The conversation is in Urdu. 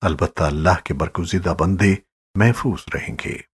البتہ اللہ کے برگزیدہ بندے محفوظ رہیں گے۔